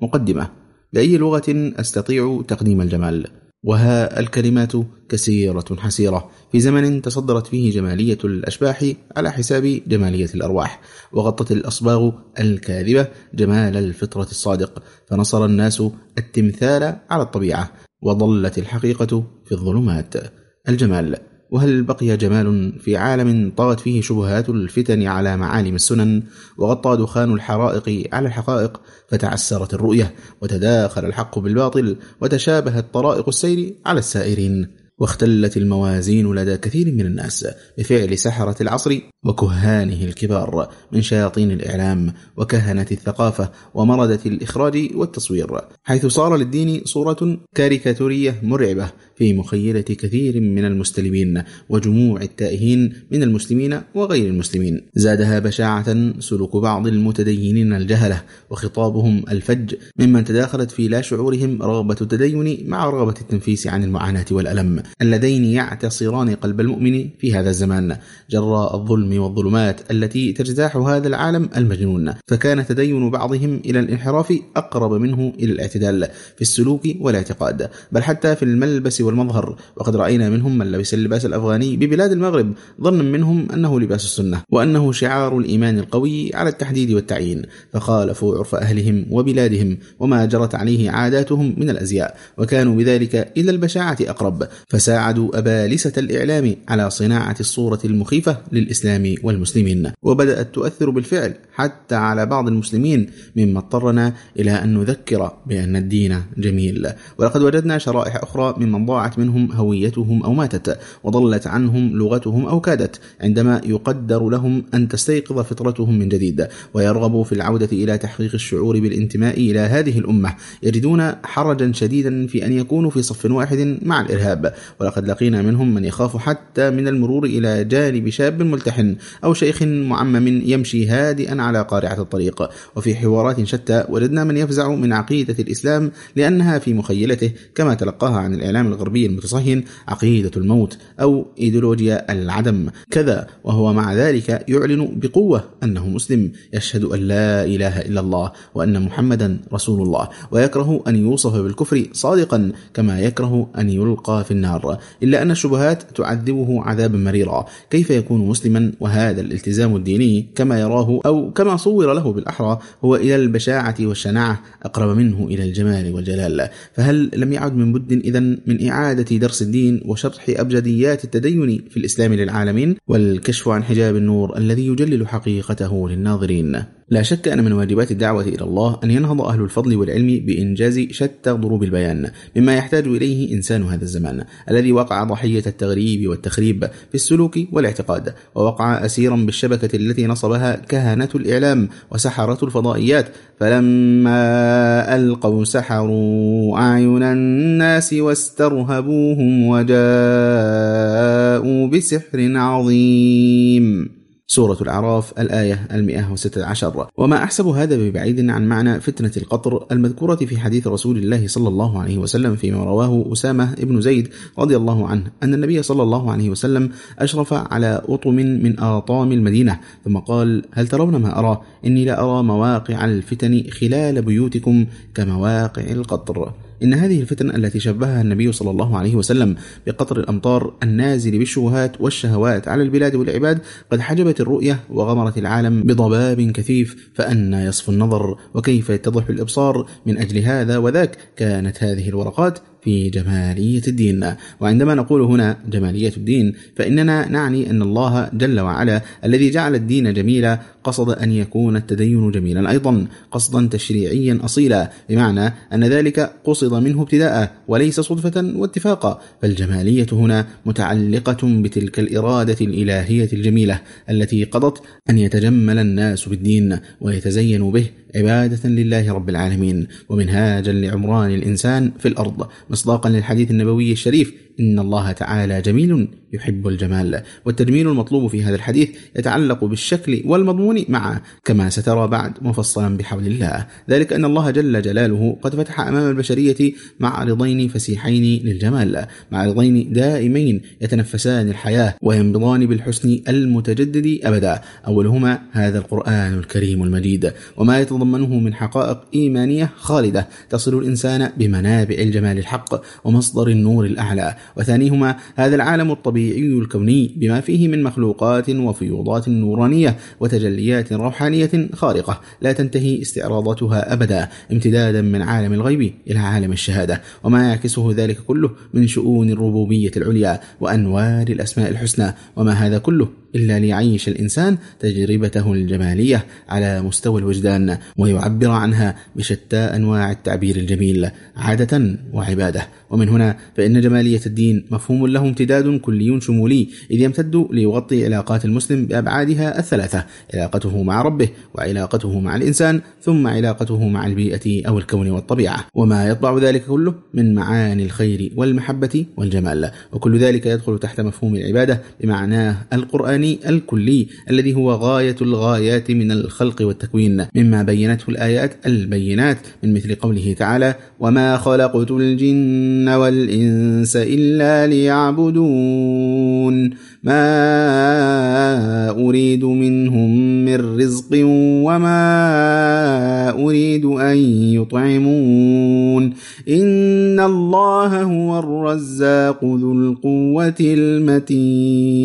مقدمة بأي لغة أستطيع تقديم الجمال؟ وها الكلمات كثيرة حسيرة في زمن تصدرت فيه جمالية الأشباح على حساب جمالية الأرواح وغطت الأصباغ الكاذبة جمال الفطرة الصادق فنصر الناس التمثال على الطبيعة وظلت الحقيقة في الظلمات الجمال وهل بقي جمال في عالم طغت فيه شبهات الفتن على معالم السنن؟ وغطى دخان الحرائق على الحقائق فتعسرت الرؤية وتداخل الحق بالباطل وتشابهت طرائق السير على السائرين. واختلت الموازين لدى كثير من الناس بفعل سحرة العصر وكهانه الكبار من شياطين الإعلام وكهنة الثقافة ومردة الإخراج والتصوير حيث صار للدين صورة كاريكاتورية مرعبة في مخيلة كثير من المستلمين وجموع التائهين من المسلمين وغير المسلمين. زادها بشاعة سلوك بعض المتدينين الجهلة وخطابهم الفج ممن تداخلت في لا شعورهم رغبة التدين مع رغبة التنفيس عن المعاناة والألم اللذين يعتصران قلب المؤمن في هذا الزمان. جراء الظلم والظلمات التي تجتاح هذا العالم المجنون فكان تدين بعضهم إلى الانحراف أقرب منه إلى الاعتدال في السلوك والاعتقاد بل حتى في الملبس والمظهر وقد رأينا منهم من لبس اللباس الأفغاني ببلاد المغرب ظنا منهم أنه لباس السنة وأنه شعار الإيمان القوي على التحديد والتعيين فخالفوا عرف أهلهم وبلادهم وما جرت عليه عاداتهم من الأزياء وكانوا بذلك إلى البشاعة أقرب فساعدوا أبالسة الإعلام على صناعة الصورة المخيفة للإسلام والمسلمين وبدأت تؤثر بالفعل حتى على بعض المسلمين مما اضطرنا إلى أن نذكر بأن الدين جميل ولقد وجدنا شرائح أخرى ممن ضاعت منهم هويتهم أو ماتت وضلت عنهم لغتهم أو كادت عندما يقدر لهم أن تستيقظ فطرتهم من جديد ويرغبوا في العودة إلى تحقيق الشعور بالانتماء إلى هذه الأمة. يجدون حرجا شديدا في أن يكونوا في صف واحد مع الإرهاب ولقد لقينا منهم من يخاف حتى من المرور إلى جانب شاب ملتحن أو شيخ معمم يمشي هادئا على قارعة الطريق. وفي حوارات شتى وجدنا من يفزع من عقيدة الإسلام لأنها في مخيلته كما تلقاها عن الإعلام الغربي. المتصهين عقيدة الموت أو إيديولوجيا العدم. كذا وهو مع ذلك يعلن بقوة أنه مسلم. يشهد أن لا إله إلا الله وأن محمدا رسول الله. ويكره أن يوصف بالكفر صادقا كما يكره أن يلقى في النار. إلا أن الشبهات تعذبه عذابا مريرا. كيف يكون مسلما؟ وهذا الالتزام الديني كما يراه أو كما صور له بالأحرى هو إلى البشاعة والشناعة أقرب منه إلى الجمال والجلال. فهل لم يعد من بد إذا من إعادة درس الدين وشرح أبجديات التدين في الإسلام للعالمين والكشف عن حجاب النور الذي يجلل حقيقته للناظرين. لا شك أن من واجبات الدعوة إلى الله أن ينهض أهل الفضل والعلم بإنجاز شتى ضروب البيان مما يحتاج إليه إنسان هذا الزمان الذي وقع ضحية التغريب والتخريب في السلوك والاعتقاد ووقع أسيرا بالشبكة التي نصبها كهنة الإعلام وسحرة الفضائيات فلما ألقوا سحروا أعين الناس واسترهبوهم وجاءوا بسحر عظيم. سورة الأعراف الآية المئة وستة عشر. وما أحسب هذا ببعيد عن معنى فتنة القطر المذكورة في حديث رسول الله صلى الله عليه وسلم فيما رواه أسامة بن زيد رضي الله عنه أن النبي صلى الله عليه وسلم أشرف على أطم من آطام المدينة ثم قال هل ترون ما أرى؟ إني لأرى مواقع الفتن خلال بيوتكم كمواقع القطر. إن هذه الفتن التي شبهها النبي صلى الله عليه وسلم بقطر الأمطار النازل بالشبهات والشهوات على البلاد والعباد قد حجبت الرؤية وغمرت العالم بضباب كثيف فأنا يصف النظر وكيف يتضح الإبصار من أجل هذا وذاك كانت هذه الورقات في جمالية الدين. وعندما نقول هنا جمالية الدين فإننا نعني أن الله جل وعلا الذي جعل الدين جميلا قصد أن يكون التدين جميلا أيضا قصدا تشريعيا أصيلا. بمعنى أن ذلك قصد منه ابتداء وليس صدفة واتفاقا فالجمالية هنا متعلقة بتلك الإرادة الإلهية الجميلة التي قضت أن يتجمل الناس بالدين ويتزينوا به عبادة لله رب العالمين ومنهاجا لعمران الإنسان في الأرض مصداقا للحديث النبوي الشريف إن الله تعالى جميل يحب الجمال. والتجميل المطلوب في هذا الحديث يتعلق بالشكل والمضمون معا كما سترى بعد مفصلا بحول الله. ذلك أن الله جل جلاله قد فتح أمام البشرية معرضين فسيحين للجمال معرضين دائمين يتنفسان الحياة وينبضان بالحسن المتجدد أبدا. أولهما هذا القرآن الكريم المجيد. وما يتضمنه من حقائق إيمانية خالدة تصل الإنسان بمنابع الجمال الحق ومصدر النور الأعلى. وثانيهما هذا العالم الطبيعي الكوني بما فيه من مخلوقات وفيوضات نورانية وتجليات روحانية خارقة لا تنتهي استعراضاتها أبدا امتدادا من عالم الغيب إلى عالم الشهادة وما يعكسه ذلك كله من شؤون الربوبية العليا وأنوار الأسماء الحسنى وما هذا كله إلا ليعيش الإنسان تجربته الجمالية على مستوى الوجدان ويعبر عنها بشتى أنواع التعبير الجميل عادة وعبادة. ومن هنا فإن جمالية الدين مفهوم له امتداد كلي شمولي إذ يمتد ليغطي علاقات المسلم بأبعادها الثلاثة علاقته مع ربه وعلاقته مع الإنسان ثم علاقته مع البيئة أو الكون والطبيعة. وما يطبع ذلك كله من معاني الخير والمحبة والجمال. وكل ذلك يدخل تحت مفهوم العبادة بمعناه القرآني الكلي الذي هو غاية الغايات من الخلق والتكوين مما بينته الآيات البينات من مثل قوله تعالى وما خلقت الجن والإنس إلا ليعبدون ما أريد منهم من رزق وما أريد أن يطعمون إن الله هو الرزاق ذو القوة المتين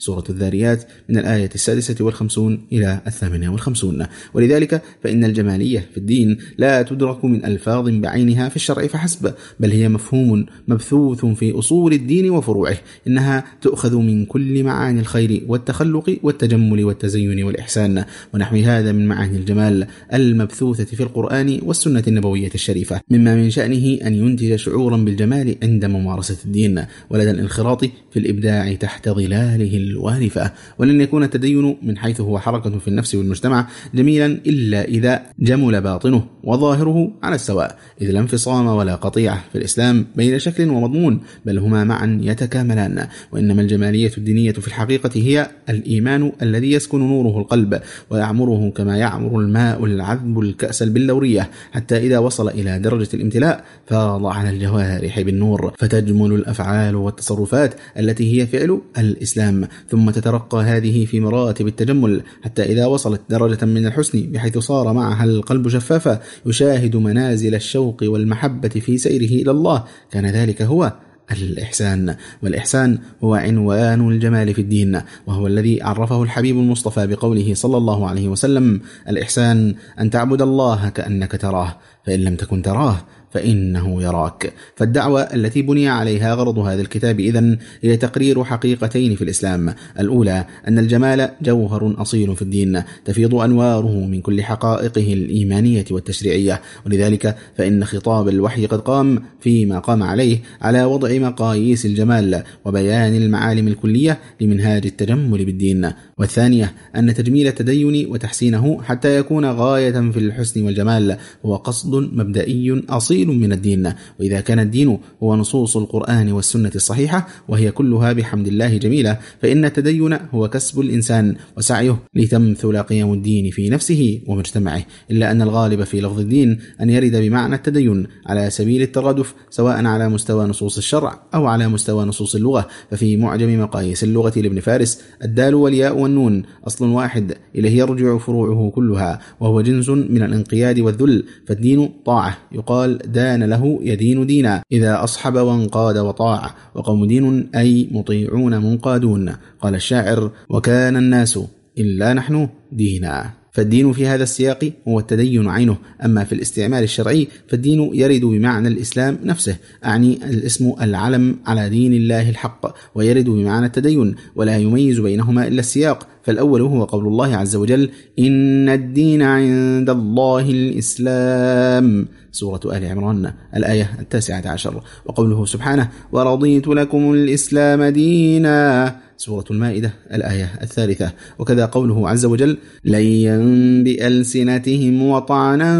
سورة الذاريات من الآية السادسة والخمسون إلى الثامنة والخمسون. ولذلك فإن الجمالية في الدين لا تدرك من ألفاظ بعينها في الشرع فحسب بل هي مفهوم مبثوث في أصول الدين وفروعه إنها تؤخذ من كل معاني الخير والتخلق والتجمل والتزين والإحسان. ونحو هذا من معاني الجمال المبثوثة في القرآن والسنة النبوية الشريفة مما من شأنه أن ينتج شعورا بالجمال عند ممارسة الدين. ولدى الانخراط في الإبداع تحت ظلاله الوارفة ولن يكون التدين من حيث هو حركة في النفس والمجتمع جميلا إلا إذا جمل باطنه وظاهره على السواء إذ لا انفصام ولا قطيعة في الإسلام بين شكل ومضمون بل هما معا يتكاملان وإنما الجمالية الدينية في الحقيقة هي الإيمان الذي يسكن نوره القلب ويعمره كما يعمر الماء العذب الكأس البلورية حتى إذا وصل إلى درجة الامتلاء فاض على الجوارح بالنور فتجمل الأفعال والتصرفات التي هي فعل الإسلام. ثم تترقى هذه في مراتب التجمل حتى إذا وصلت درجة من الحسن بحيث صار معها القلب شفافا يشاهد منازل الشوق والمحبة في سيره إلى الله. كان ذلك هو الإحسان. والإحسان هو عنوان الجمال في الدين وهو الذي عرفه الحبيب المصطفى بقوله صلى الله عليه وسلم الإحسان أن تعبد الله كأنك تراه فإن لم تكن تراه فإنه يراك. فالدعوة التي بني عليها غرض هذا الكتاب إذن هي تقرير حقيقتين في الإسلام. الأولى أن الجمال جوهر أصيل في الدين تفيض أنواره من كل حقائقه الإيمانية والتشريعية. ولذلك فإن خطاب الوحي قد قام فيما قام عليه على وضع مقاييس الجمال وبيان المعالم الكلية لمنهاج التجمل بالدين. والثانية أن تجميل التدين وتحسينه حتى يكون غاية في الحسن والجمال هو قصد مبدئي أصيل من الدين. وإذا كان الدين هو نصوص القرآن والسنة الصحيحة وهي كلها بحمد الله جميلة فإن التدين هو كسب الإنسان وسعيه لتمثل قيم الدين في نفسه ومجتمعه. إلا أن الغالب في لفظ الدين أن يرد بمعنى التدين على سبيل الترادف سواء على مستوى نصوص الشرع أو على مستوى نصوص اللغة. ففي معجم مقاييس اللغة لابن فارس الدال والياء والنون أصل واحد إليه يرجع فروعه كلها وهو جنس من الانقياد والذل فالدين طاعة يقال دان له يدين دينا إذا أصحب وانقاد وطاع وقوم دين أي مطيعون منقادون قال الشاعر وكان الناس إلا نحن دينا. فالدين في هذا السياق هو التدين عينه. أما في الاستعمال الشرعي فالدين يرد بمعنى الإسلام نفسه أعني الاسم العلم على دين الله الحق ويرد بمعنى التدين ولا يميز بينهما إلا السياق. فالأول هو قول الله عز وجل إن الدين عند الله الإسلام. سورة آل عمران الآية التاسعة عشر. وقوله سبحانه ورضيت لكم الإسلام دينا سورة المائدة الآية الثالثة. وكذا قوله عز وجل ليا بألسنتهم وطعنا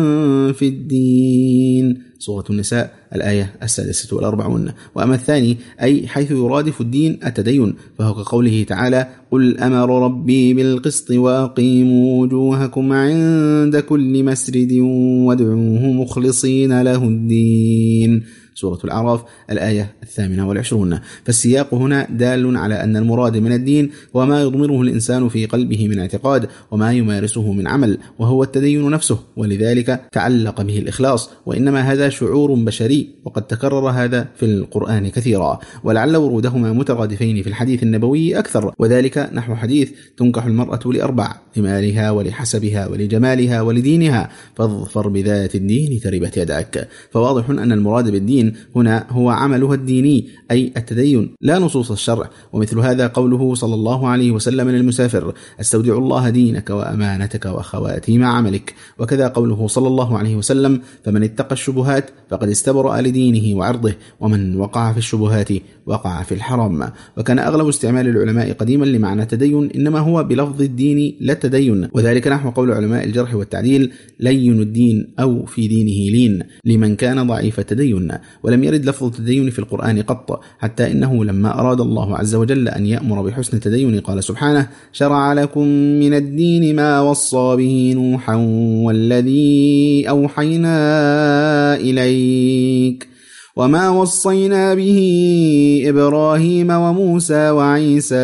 في الدين. سورة النساء الآية السادسة والأربعون. وأما الثاني أي حيث يرادف الدين التدين. فهو كقوله تعالى قل أمر ربي بالقسط وأقيموا وجوهكم عند كل مسجد وادعوه مخلصين له الدين. سورة الأعراف الآية الثامنة والعشرون. فالسياق هنا دال على أن المراد من الدين وما يضمره الإنسان في قلبه من اعتقاد وما يمارسه من عمل وهو التدين نفسه ولذلك تعلق به الإخلاص. وإنما هذا شعور بشري وقد تكرر هذا في القرآن كثيرا. ولعل ورودهما مترادفين في الحديث النبوي أكثر. وذلك نحو حديث تنكح المرأة لأربع لمالها ولحسبها ولجمالها ولدينها فاظفر بذات الدين تربت يدعك فواضح أن المراد بالدين هنا هو عملها الديني أي التدين لا نصوص الشرع. ومثل هذا قوله صلى الله عليه وسلم للمسافر أستودع الله دينك وأمانتك وخواتيم عملك. وكذا قوله صلى الله عليه وسلم فمن اتقى الشبهات فقد استبرأ لدينه وعرضه ومن وقع في الشبهات وقع في الحرام. وكان أغلب استعمال العلماء قديما لمعنى التدين إنما هو بلفظ الدين لا التدين. وذلك نحو قول علماء الجرح والتعديل لين الدين أو في دينه لين لمن كان ضعيف التدين. ولم يرد لفظ التدين في القرآن قط حتى إنه لما أراد الله عز وجل أن يأمر بحسن التدين قال سبحانه شرع لكم من الدين ما وصى به نوحا والذي أوحينا إليك وما وصينا به إبراهيم وموسى وعيسى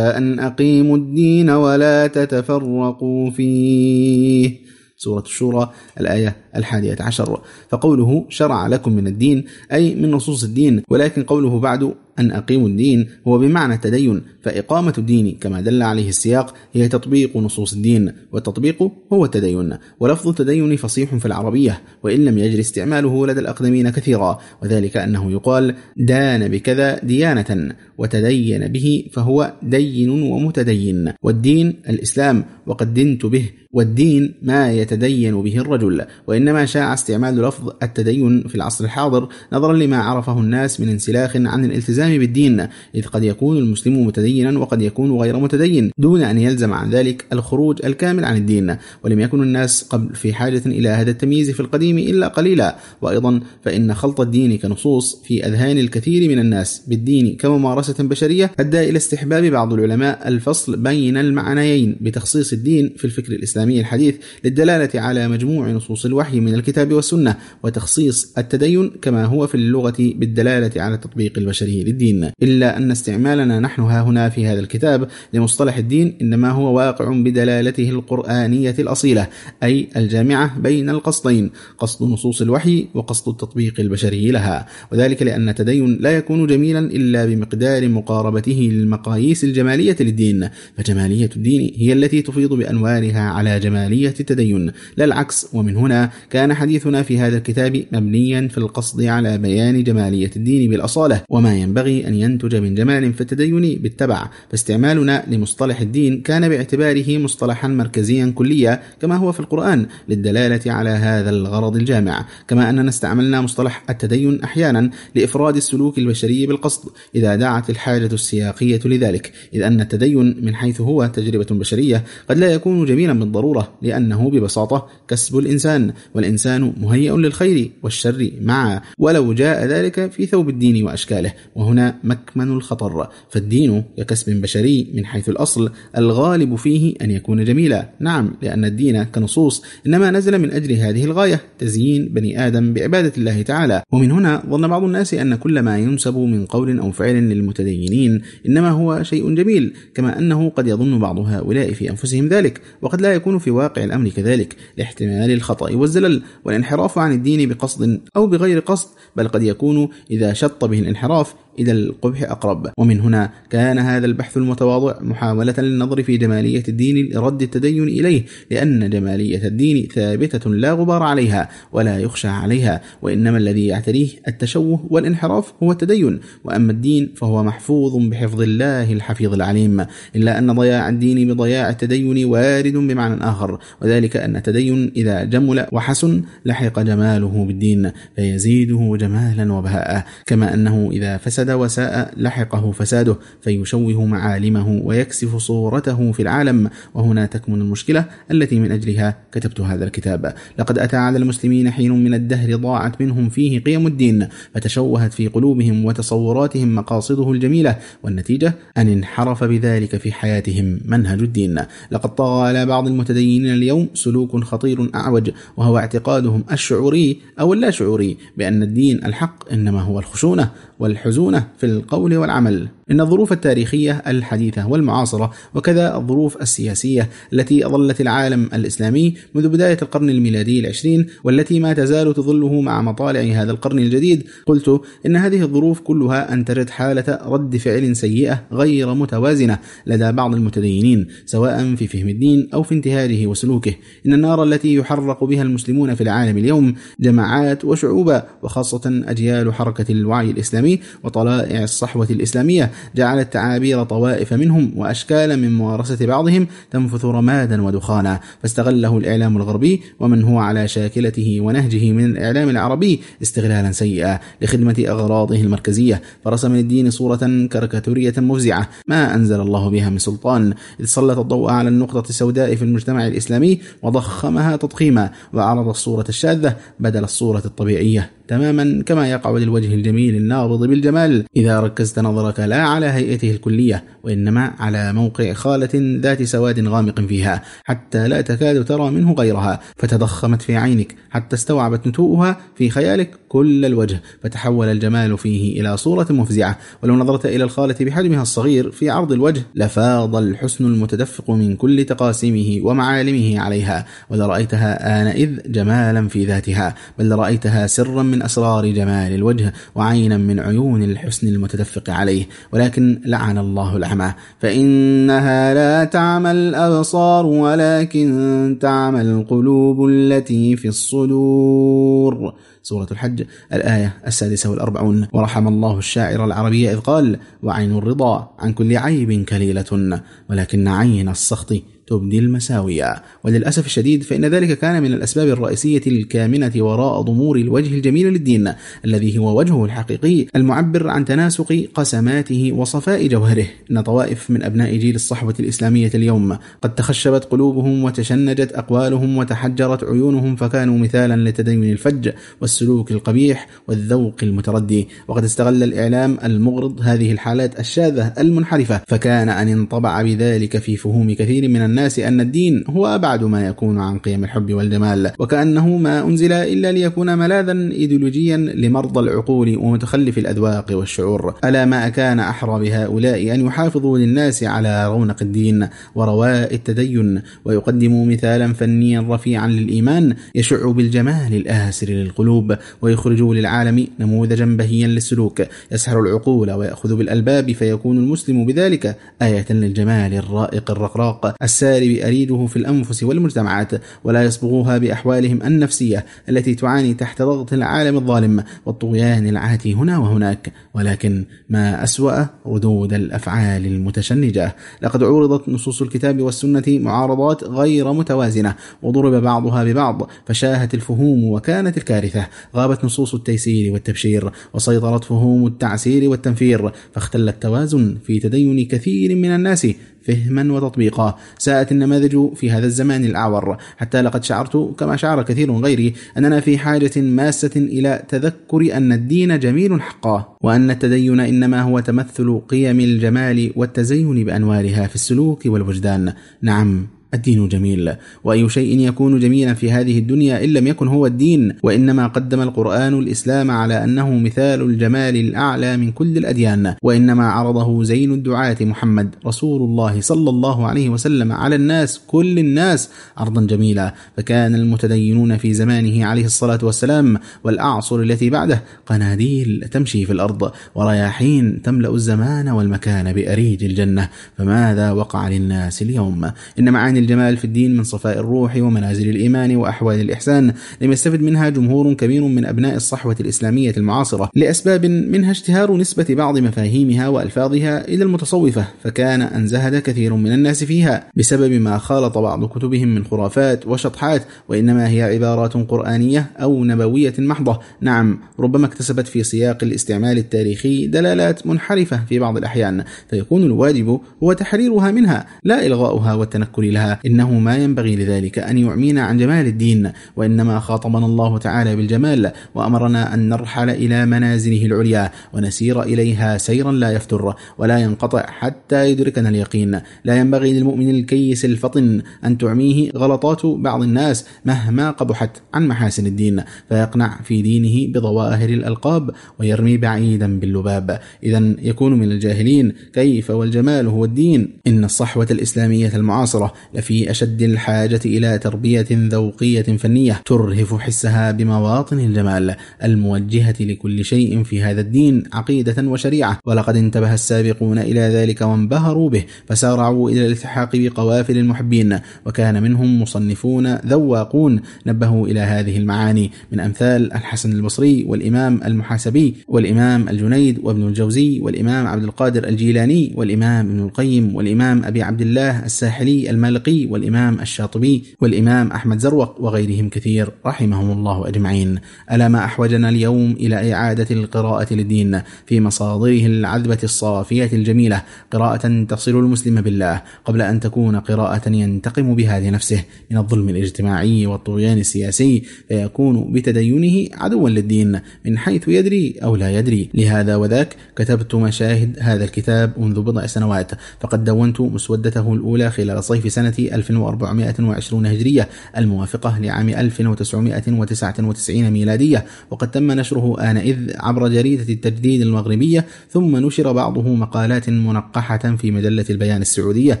أن أقيموا الدين ولا تتفرقوا فيه. سورة الشورى الآية الحادية عشر. فقوله شرع لكم من الدين أي من نصوص الدين ولكن قوله بعد أن أقيموا الدين هو بمعنى التدين فإقامة الدين كما دل عليه السياق هي تطبيق نصوص الدين والتطبيق هو التدين ولفظ التدين فصيح في العربية وإن لم يجري استعماله لدى الأقدمين كثيرا وذلك أنه يقال دان بكذا ديانة وتدين به فهو دين ومتدين. والدين الإسلام وقد دنت به والدين ما يتدين به الرجل وإنما شاع استعمال لفظ التدين في العصر الحاضر نظرا لما عرفه الناس من انسلاخ عن الالتزام بالدين إذ قد يكون المسلم متدينا وقد يكون غير متدين دون أن يلزم عن ذلك الخروج الكامل عن الدين. ولم يكن الناس قبل في حاجة إلى هذا التمييز في القديم إلا قليلا. وأيضا فإن خلط الدين كنصوص في أذهان الكثير من الناس بالدين كممارسة بشرية أدى إلى استحباب بعض العلماء الفصل بين المعنيين بتخصيص الدين في الفكر الإسلامي الحديث للدلالة على مجموع نصوص الوحي من الكتاب والسنة وتخصيص التدين كما هو في اللغة بالدلالة على التطبيق البشري للدين. إلا أن استعمالنا نحن ها هنا في هذا الكتاب لمصطلح الدين إنما هو واقع بدلالته القرآنية الأصيلة أي الجامعة بين القصدين قصد نصوص الوحي وقصد التطبيق البشري لها. وذلك لأن التدين لا يكون جميلا إلا بمقدار مقاربته للمقاييس الجمالية للدين. فجمالية الدين هي التي تفيض بأنوارها على جمالية التدين. لا العكس. ومن هنا كان حديثنا في هذا الكتاب مبنيا في القصد على بيان جمالية الدين بالأصالة. وما ينبغي أن ينتج من جمال في التدين بالتبع فاستعمالنا لمصطلح الدين كان باعتباره مصطلحا مركزيا كليا كما هو في القرآن للدلالة على هذا الغرض الجامع. كما أننا استعملنا مصطلح التدين أحيانا لإفراد السلوك البشري بالقصد إذا دعت الحاجة السياقية لذلك. إذ أن التدين من حيث هو تجربة بشرية قد لا يكون جميلا بالضرورة لأنه ببساطة كسب الإنسان والإنسان مهيئ للخير والشر معا. ولو جاء ذلك في ثوب الدين وأشكاله وهنا مكمن الخطر فالدين ككسب بشري من حيث الأصل الغالب فيه أن يكون جميلا. نعم لأن الدين كنصوص إنما نزل من أجل هذه الغاية تزيين بني آدم بعبادة الله تعالى. ومن هنا ظن بعض الناس أن كل ما ينسب من قول أو فعل للمتدينين إنما هو شيء جميل كما أنه قد يظن بعض هؤلاء في أنفسهم ذلك وقد لا يكون في واقع الأمر كذلك لاحتمال الخطأ والزلل والانحراف عن الدين بقصد أو بغير قصد بل قد يكون إذا شط به الانحراف إلى القبح أقرب. ومن هنا كان هذا البحث المتواضع محاولة للنظر في جمالية الدين لرد التدين إليه لأن جمالية الدين ثابتة لا غبار عليها ولا يخشى عليها وإنما الذي يعتريه التشوه والانحراف هو التدين. وأما الدين فهو محفوظ بحفظ الله الحفيظ العليم إلا أن ضياع الدين بضياع التدين وارد بمعنى آخر. وذلك أن التدين إذا جمل وحسن لحق جماله بالدين فيزيده جمالا وبهاء كما أنه إذا فسد فسد وساء لحقه فساده فيشوه معالمه ويكسف صورته في العالم. وهنا تكمن المشكلة التي من أجلها كتبت هذا الكتاب. لقد أتى على المسلمين حين من الدهر ضاعت منهم فيه قيم الدين فتشوهت في قلوبهم وتصوراتهم مقاصده الجميلة والنتيجة أن انحرف بذلك في حياتهم منهج الدين. لقد طغى على بعض المتدينين اليوم سلوك خطير أعوج وهو اعتقادهم الشعوري أو اللا شعوري بأن الدين الحق إنما هو الخشونة. والحزونة في القول والعمل. إن الظروف التاريخية الحديثة والمعاصرة وكذا الظروف السياسية التي أظلت العالم الإسلامي منذ بداية القرن الميلادي العشرين والتي ما تزال تظله مع مطالع هذا القرن الجديد. قلت إن هذه الظروف كلها أنتجت حالة رد فعل سيئة غير متوازنة لدى بعض المتدينين سواء في فهم الدين أو في انتهاجه وسلوكه. إن النار التي يحرق بها المسلمون في العالم اليوم جماعات وشعوبا وخاصة أجيال حركة الوعي الإسلامي وطلائع الصحوة الإسلامية جعلت تعابير طوائف منهم وأشكالا من ممارسة بعضهم تنفث رمادا ودخانا. فاستغله الإعلام الغربي ومن هو على شاكلته ونهجه من الإعلام العربي استغلالا سيئا لخدمة أغراضه المركزية. فرسم للدين صورة كاريكاتورية مفزعة. ما أنزل الله بها من سلطان. إذ سلط الضوء على النقطة السوداء في المجتمع الإسلامي وضخمها تضخيما. وعرض الصورة الشاذة بدل الصورة الطبيعية. تماما كما يقع للوجه الجميل النابض بالجمال. إذا ركزت نظرك لا على هيئته الكلية وإنما على موقع خالة ذات سواد غامق فيها حتى لا تكاد ترى منه غيرها. فتضخمت في عينك حتى استوعبت نتوءها في خيالك كل الوجه فتحول الجمال فيه إلى صورة مفزعة. ولو نظرت إلى الخالة بحجمها الصغير في عرض الوجه لفاض الحسن المتدفق من كل تقاسيمه ومعالمه عليها. ولرأيتها آنئذ جمالا في ذاتها بل لرأيتها سرا من أسرار جمال الوجه وعينا من عيون الحسن المتدفق عليه ولكن لعن الله العمى فإنها لا تعمى الأبصار ولكن تعمى القلوب التي في الصدور. سورة الحج الآية السادسة والأربعون. ورحم الله الشاعر العربي إذ قال وعين الرضا عن كل عيب كليلة ولكن عين السخط تبدي المساوية. وللأسف الشديد فإن ذلك كان من الأسباب الرئيسية الكامنة وراء ضمور الوجه الجميل للدين الذي هو وجهه الحقيقي المعبر عن تناسق قسماته وصفاء جوهره. إن طوائف من أبناء جيل الصحوة الإسلامية اليوم قد تخشبت قلوبهم وتشنجت أقوالهم وتحجرت عيونهم فكانوا مثالا لتدين الفج والسلوك القبيح والذوق المتردي. وقد استغل الإعلام المغرض هذه الحالات الشاذة المنحرفة فكان أن ينطبع بذلك في فهوم كثير من الناس أن الدين هو أبعد ما يكون عن قيم الحب والجمال. وكأنه ما أنزل إلا ليكون ملاذا إيديولوجيا لمرضى العقول ومتخلف الأذواق والشعور. ألا ما كان أحرى بهؤلاء أن يحافظوا للناس على رونق الدين؟ ورواء التدين. ويقدموا مثالا فنيا رفيعا للإيمان يشع بالجمال الآسر للقلوب. ويخرجوا للعالم نموذجا بهيا للسلوك. يسحر العقول ويأخذ بالألباب فيكون المسلم بذلك آية للجمال الرائق الرقراق السارب أريده في الأنفس والمجتمعات ولا يصبغوها بأحوالهم النفسية التي تعاني تحت ضغط العالم الظالم والطغيان العاتي هنا وهناك. ولكن ما أسوأ ردود الأفعال المتشنجة. لقد عورضت نصوص الكتاب والسنة معارضات غير متوازنة وضرب بعضها ببعض فشاهت الفهوم وكانت الكارثة. غابت نصوص التيسير والتبشير وسيطرت فهوم التعسير والتنفير فاختل التوازن في تدين كثير من الناس. فهما وتطبيقا. ساءت النماذج في هذا الزمان الأعور. حتى لقد شعرت كما شعر كثير غيري أننا في حاجة ماسة إلى تذكر أن الدين جميل حقا وأن التدين إنما هو تمثل قيم الجمال والتزين بأنوارها في السلوك والوجدان. نعم. الدين جميل. وأي شيء يكون جميلا في هذه الدنيا إن لم يكن هو الدين وإنما قدم القرآن الإسلام على أنه مثال الجمال الأعلى من كل الأديان وإنما عرضه زين الدعاة محمد رسول الله صلى الله عليه وسلم على الناس كل الناس عرضا جميلا. فكان المتدينون في زمانه عليه الصلاة والسلام والأعصر التي بعده قناديل تمشي في الأرض ورياحين تملأ الزمان والمكان بأريج الجنة. فماذا وقع للناس اليوم؟ ان معاني الجمال في الدين من صفاء الروح ومنازل الإيمان وأحوال الإحسان لم يستفد منها جمهور كبير من أبناء الصحوة الإسلامية المعاصرة لأسباب منها اشتهار نسبة بعض مفاهيمها وألفاظها إلى المتصوفة فكان أن زهد كثير من الناس فيها بسبب ما خالط بعض كتبهم من خرافات وشطحات وإنما هي عبارات قرآنية أو نبوية محضة. نعم ربما اكتسبت في سياق الاستعمال التاريخي دلالات منحرفة في بعض الأحيان فيكون الواجب هو تحريرها منها لا إلغاؤها والتنكر لها. إنه ما ينبغي لذلك أن يعمينا عن جمال الدين وإنما خاطبنا الله تعالى بالجمال وأمرنا أن نرحل إلى منازله العليا ونسير إليها سيرا لا يفتر ولا ينقطع حتى يدركنا اليقين. لا ينبغي للمؤمن الكيس الفطن أن تعميه غلطات بعض الناس مهما قبحت عن محاسن الدين فيقنع في دينه بظواهر الألقاب ويرمي بعيدا باللباب. إذا يكون من الجاهلين كيف والجمال هو الدين؟ إن الصحوة الإسلامية المعاصرة لفي أشد الحاجة إلى تربية ذوقية فنية ترهف حسها بمواطن الجمال الموجهة لكل شيء في هذا الدين عقيدة وشريعة. ولقد انتبه السابقون إلى ذلك وانبهروا به فسارعوا إلى الالتحاق بقوافل المحبين. وكان منهم مصنفون ذواقون نبهوا إلى هذه المعاني من أمثال الحسن البصري والإمام المحاسبي والإمام الجنيد وابن الجوزي والإمام عبد القادر الجيلاني والإمام ابن القيم والإمام أبي عبد الله الساحلي المالقي. والإمام الشاطبي والإمام أحمد زروق وغيرهم كثير رحمهم الله أجمعين. ألا ما أحوجنا اليوم إلى إعادة القراءة للدين في مصادره العذبة الصافية الجميلة قراءة تصل المسلم بالله قبل أن تكون قراءة ينتقم بها لنفسه من الظلم الاجتماعي والطغيان السياسي فيكون بتدينه عدوا للدين من حيث يدري أو لا يدري. لهذا وذاك كتبت مشاهد هذا الكتاب منذ بضع سنوات فقد دونت مسودته الأولى خلال صيف سنة 1420 هجرية الموافقة لعام 1999 ميلادية. وقد تم نشره آنئذ عبر جريدة التجديد المغربية ثم نشر بعضه مقالات منقحة في مجلة البيان السعودية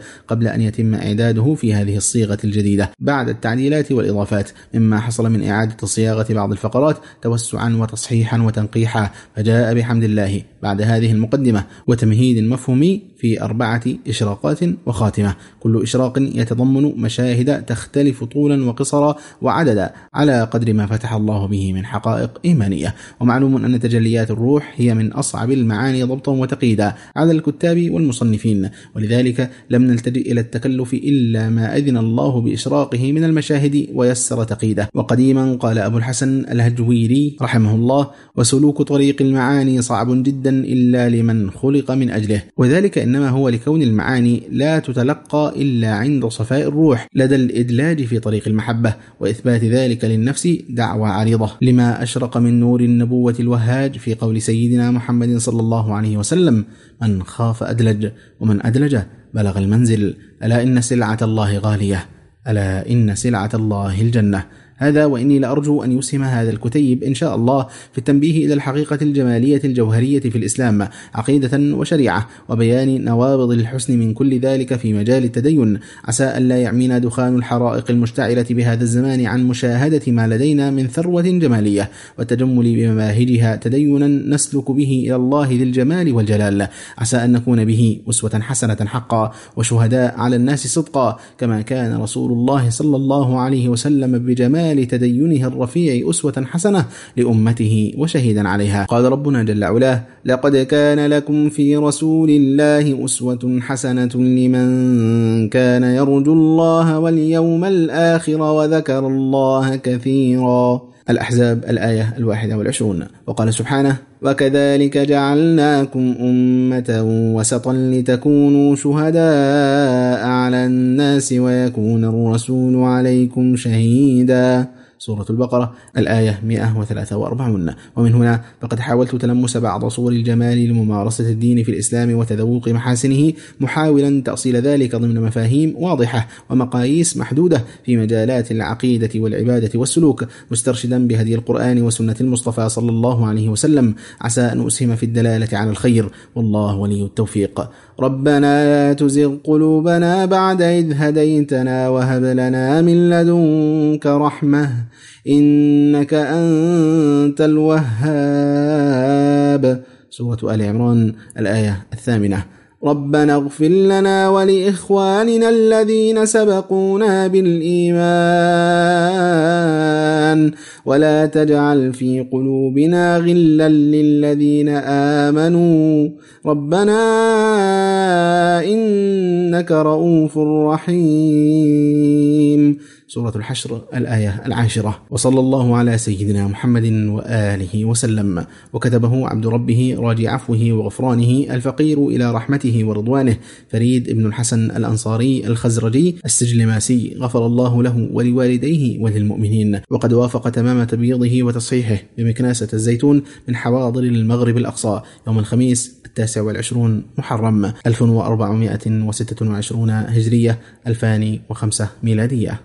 قبل أن يتم إعداده في هذه الصيغة الجديدة. بعد التعديلات والإضافات مما حصل من إعادة صياغة بعض الفقرات توسعا وتصحيحا وتنقيحا. فجاء بحمد الله بعد هذه المقدمة وتمهيد مفهومي في أربعة إشراقات وخاتمة. كل إشراق يتضمن مشاهد تختلف طولا وقصرا وعددا على قدر ما فتح الله به من حقائق إيمانية. ومعلوم أن تجليات الروح هي من أصعب المعاني ضبطا وتقييدا على الكتاب والمصنفين. ولذلك لم نلتجئ إلى التكلف إلا ما أذن الله بإشراقه من المشاهد ويسر تقييده. وقديما قال أبو الحسن الهجويري رحمه الله وسلوك طريق المعاني صعب جدا إلا لمن خلق من أجله. وذلك إنما هو لكون المعاني لا تتلقى إلا عند صفاء الروح لدى الإدلاج في طريق المحبة وإثبات ذلك للنفس دعوة عريضة. لما أشرق من نور النبوة الوهاج في قول سيدنا محمد صلى الله عليه وسلم من خاف أدلج ومن أدلج بلغ المنزل ألا إن سلعة الله غالية ألا إن سلعة الله الجنة هذا وإني لأرجو أن يسهم هذا الكتيب إن شاء الله في التنبيه إلى الحقيقة الجمالية الجوهرية في الإسلام عقيدة وشريعة وبيان نوابض الحسن من كل ذلك في مجال التدين. عسى أن لا يعمينا دخان الحرائق المشتعلة بهذا الزمان عن مشاهدة ما لدينا من ثروة جمالية. والتجمل بمباهجها تدينا نسلك به إلى الله ذي الجمال والجلال. عسى أن نكون به أسوة حسنة حقا وشهداء على الناس صدقا كما كان رسول الله صلى الله عليه وسلم بجمال كمال تدينه الرفيع أسوة حسنة لأمته وشهيدا عليها. قال ربنا جل علاه لقد كان لكم في رسول الله أسوة حسنة لمن كان يرجو الله واليوم الآخر وذكر الله كثيرا. الأحزاب الآية الواحدة والعشرون. وقال سبحانه وكذلك جعلناكم أمة وسطا لتكونوا شهداء على الناس ويكون الرسول عليكم شهيدا. سورة البقرة الآية 143 ومن هنا فقد حاولت تلمس بعض صور الجمال لممارسة الدين في الإسلام وتذوق محاسنه محاولا تأصيل ذلك ضمن مفاهيم واضحة ومقاييس محدودة في مجالات العقيدة والعبادة والسلوك مسترشدا بهدي القرآن وسنة المصطفى صلى الله عليه وسلم. عسى أن أسهم في الدلالة على الخير. والله ولي التوفيق. ربنا لا تزغ قلوبنا بعد إذ هديتنا وهب لنا من لدنك رحمة إنك أنت الوهاب. سورة آل عمران الآية الثامنة. ربنا اغفر لنا ولإخواننا الذين سبقونا بالإيمان. ولا تجعل في قلوبنا غلا للذين آمنوا. ربنا إنك رؤوف رحيم سورة الحشر الآية العاشرة. وصلى الله على سيدنا محمد وآله وسلم. وكتبه عبد ربه راجي عفوه وغفرانه الفقير إلى رحمته ورضوانه فريد بن الحسن الأنصاري الخزرجي السجلماسي. غفر الله له ولوالديه وللمؤمنين. وقد وافق تمام تبييضه وتصحيحه بمكناسة الزيتون من حواضر المغرب الأقصى. يوم الخميس التاسع والعشرون محرم. 1426 هجرية 2005 ميلادية.